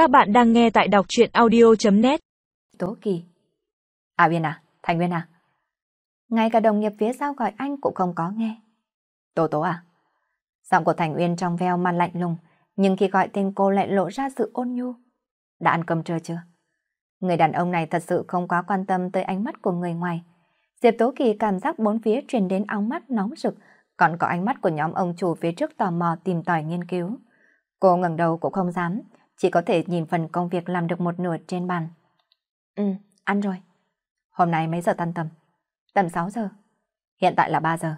Các bạn đang nghe tại đọc chuyện audio.net Tố Kỳ. À Viên à, Thành Nguyên à. Ngay cả đồng nghiệp phía sau gọi anh cũng không có nghe. Tố Tố à Giọng của Thành Nguyên trong veo mà lạnh lùng Nhưng khi gọi tên cô lại lộ ra sự ôn nhu. Đã ăn cơm trưa chưa? Người đàn ông này thật sự không quá quan tâm tới ánh mắt của người ngoài. Diệp Tố Kỳ cảm giác bốn phía truyền đến óng mắt nóng rực còn có ánh mắt của nhóm ông chủ phía trước tò mò tìm tòi nghiên cứu. Cô ngẩng đầu cũng không dám, chỉ có thể nhìn phần công việc làm được một nửa trên bàn. Ừ, ăn rồi. Hôm nay mấy giờ tan tầm? Tầm 6 giờ. Hiện tại là 3 giờ.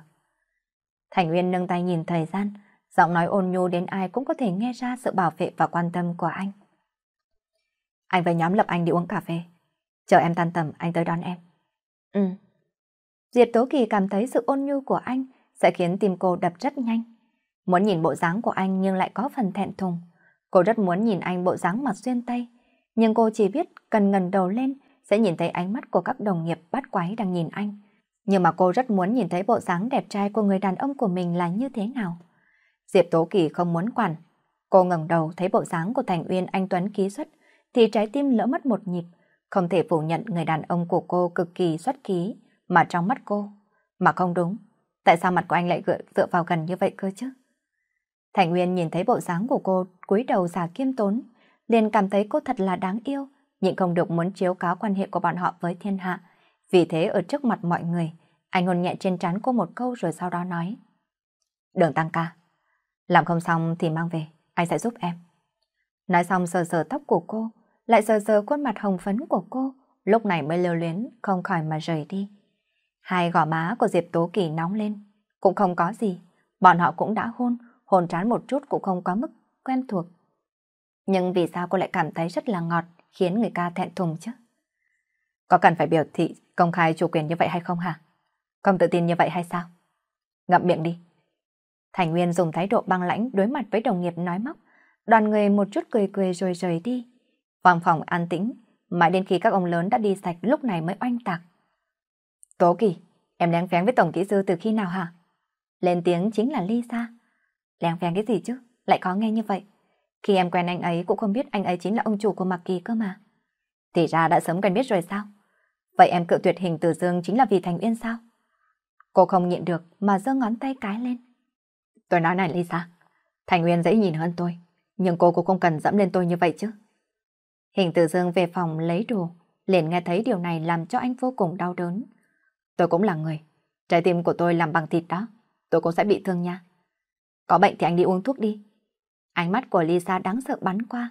Thành Nguyên nâng tay nhìn thời gian, giọng nói ôn nhu đến ai cũng có thể nghe ra sự bảo vệ và quan tâm của anh. Anh với nhóm lập anh đi uống cà phê. Chờ em tan tầm, anh tới đón em. Ừ. Diệp Tố Kỳ cảm thấy sự ôn nhu của anh sẽ khiến tim cô đập rất nhanh. Muốn nhìn bộ dáng của anh nhưng lại có phần thẹn thùng. Cô rất muốn nhìn anh bộ dáng mặt xuyên tay, nhưng cô chỉ biết cần ngần đầu lên sẽ nhìn thấy ánh mắt của các đồng nghiệp bắt quái đang nhìn anh. Nhưng mà cô rất muốn nhìn thấy bộ dáng đẹp trai của người đàn ông của mình là như thế nào. Diệp Tố Kỳ không muốn quản. Cô ngẩng đầu thấy bộ dáng của Thành Uyên anh Tuấn ký xuất, thì trái tim lỡ mất một nhịp. Không thể phủ nhận người đàn ông của cô cực kỳ xuất ký, mà trong mắt cô. Mà không đúng, tại sao mặt của anh lại gợi dựa vào gần như vậy cơ chứ? Thành Nguyên nhìn thấy bộ dáng của cô cúi đầu giả kiêm tốn, liền cảm thấy cô thật là đáng yêu, nhưng không được muốn chiếu cáo quan hệ của bọn họ với thiên hạ. Vì thế ở trước mặt mọi người, anh hôn nhẹ trên trán cô một câu rồi sau đó nói. Đường tăng ca, làm không xong thì mang về, anh sẽ giúp em. Nói xong sờ sờ tóc của cô, lại sờ sờ khuôn mặt hồng phấn của cô, lúc này mới lưu luyến, không khỏi mà rời đi. Hai gò má của Diệp Tố Kỳ nóng lên, cũng không có gì, bọn họ cũng đã hôn, hồn trán một chút cũng không quá mức quen thuộc. Nhưng vì sao cô lại cảm thấy rất là ngọt, khiến người ca thẹn thùng chứ? Có cần phải biểu thị công khai chủ quyền như vậy hay không hả? Không tự tin như vậy hay sao? Ngậm miệng đi. Thành Nguyên dùng thái độ băng lãnh đối mặt với đồng nghiệp nói móc, đoàn người một chút cười cười rồi rời đi. Phòng phòng an tĩnh, mãi đến khi các ông lớn đã đi sạch lúc này mới oanh tạc. Tố Kỳ, em lén phén với Tổng Kỹ Sư từ khi nào hả? Lên tiếng chính là Lisa. Lèng phèn cái gì chứ? Lại có nghe như vậy. Khi em quen anh ấy cũng không biết anh ấy chính là ông chủ của Mạc Kỳ cơ mà. Thì ra đã sớm quen biết rồi sao? Vậy em cự tuyệt hình từ dương chính là vì Thành Uyên sao? Cô không nhịn được mà giơ ngón tay cái lên. Tôi nói này Lisa, Thành Uyên dễ nhìn hơn tôi, nhưng cô cũng không cần dẫm lên tôi như vậy chứ. Hình từ dương về phòng lấy đồ, liền nghe thấy điều này làm cho anh vô cùng đau đớn. Tôi cũng là người. Trái tim của tôi làm bằng thịt đó. Tôi cũng sẽ bị thương nha. Có bệnh thì anh đi uống thuốc đi. Ánh mắt của Lisa đáng sợ bắn qua.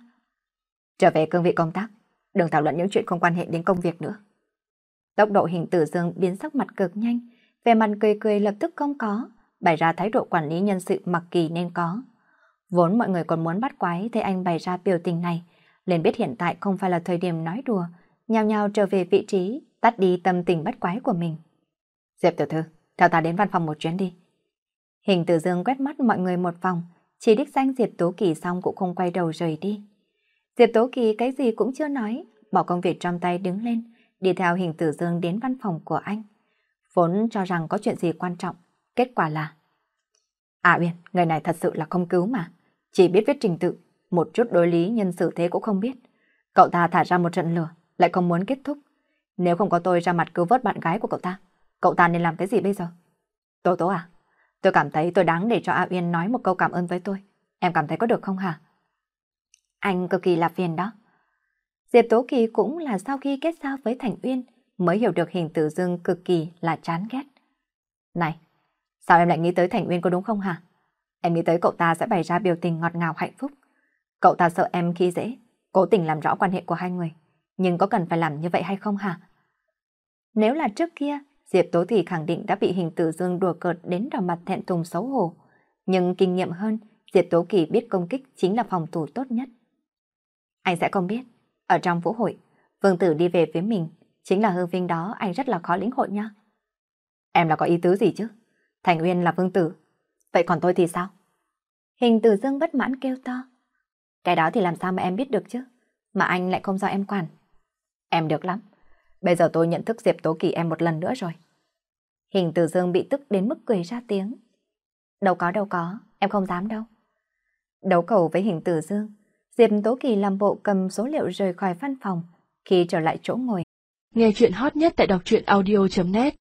Trở về cương vị công tác. Đừng thảo luận những chuyện không quan hệ đến công việc nữa. Tốc độ hình tử dương biến sắc mặt cực nhanh. Về mặt cười cười lập tức không có. Bày ra thái độ quản lý nhân sự mặc kỳ nên có. Vốn mọi người còn muốn bắt quái thấy anh bày ra biểu tình này. Liền biết hiện tại không phải là thời điểm nói đùa. Nhào nhào trở về vị trí, tắt đi tâm tình bắt quái của mình. Diệp tiểu thư, theo ta đến văn phòng một chuyến đi. Hình tử dương quét mắt mọi người một vòng, chỉ đích danh Diệp Tố Kỳ xong cũng không quay đầu rời đi. Diệp Tố Kỳ cái gì cũng chưa nói, bỏ công việc trong tay đứng lên, đi theo hình tử dương đến văn phòng của anh. Vốn cho rằng có chuyện gì quan trọng, kết quả là... À Uyên, người này thật sự là không cứu mà. Chỉ biết viết trình tự, một chút đối lý nhân sự thế cũng không biết. Cậu ta thả ra một trận lửa, lại không muốn kết thúc. Nếu không có tôi ra mặt cứu vớt bạn gái của cậu ta, Cậu ta nên làm cái gì bây giờ? Tố tố à? Tôi cảm thấy tôi đáng để cho A Uyên nói một câu cảm ơn với tôi. Em cảm thấy có được không hả? Anh cực kỳ là phiền đó. Diệp Tố Kỳ cũng là sau khi kết giao với Thành Uyên mới hiểu được hình tử dương cực kỳ là chán ghét. Này, sao em lại nghĩ tới Thành Uyên có đúng không hả? Em nghĩ tới cậu ta sẽ bày ra biểu tình ngọt ngào hạnh phúc. Cậu ta sợ em khi dễ, cố tình làm rõ quan hệ của hai người. Nhưng có cần phải làm như vậy hay không hả? Nếu là trước kia, Diệp Tố Thị khẳng định đã bị hình tử dương đùa cợt đến đỏ mặt thẹn thùng xấu hổ. Nhưng kinh nghiệm hơn, Diệp Tố Kỳ biết công kích chính là phòng thủ tốt nhất. Anh sẽ không biết, ở trong vũ hội, vương tử đi về phía mình, chính là hư vinh đó anh rất là khó lĩnh hội nha. Em là có ý tứ gì chứ? Thành Uyên là vương tử, vậy còn tôi thì sao? Hình tử dương bất mãn kêu to. Cái đó thì làm sao mà em biết được chứ? Mà anh lại không do em quản. Em được lắm. Bây giờ tôi nhận thức Diệp Tố Kỳ em một lần nữa rồi. Hình Tử Dương bị tức đến mức cười ra tiếng. Đâu có đâu có, em không dám đâu. Đấu cầu với hình Tử Dương, Diệp Tố Kỳ làm bộ cầm số liệu rời khỏi văn phòng, khi trở lại chỗ ngồi. Nghe chuyện hot nhất tại đọc truyện audio.net